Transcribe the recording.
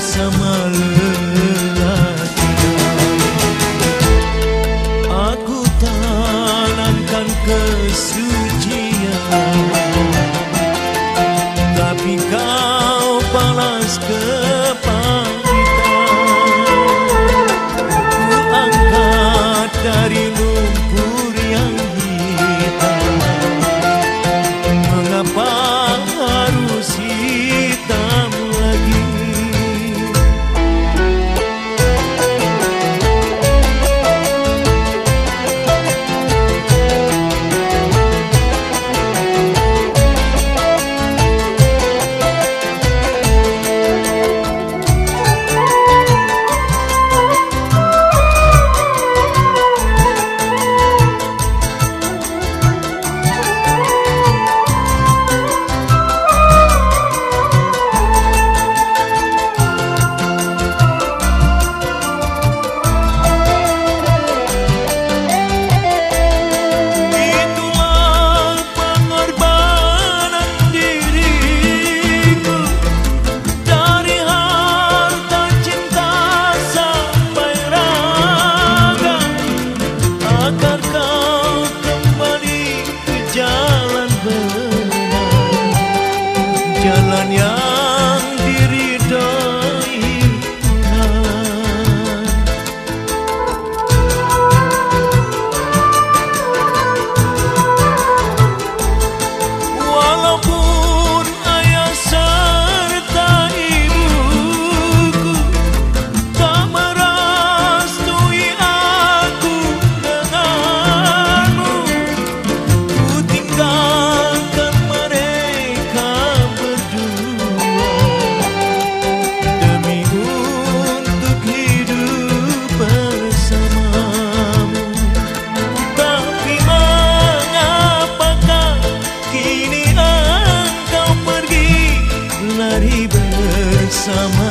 samarlı jalan yang bersama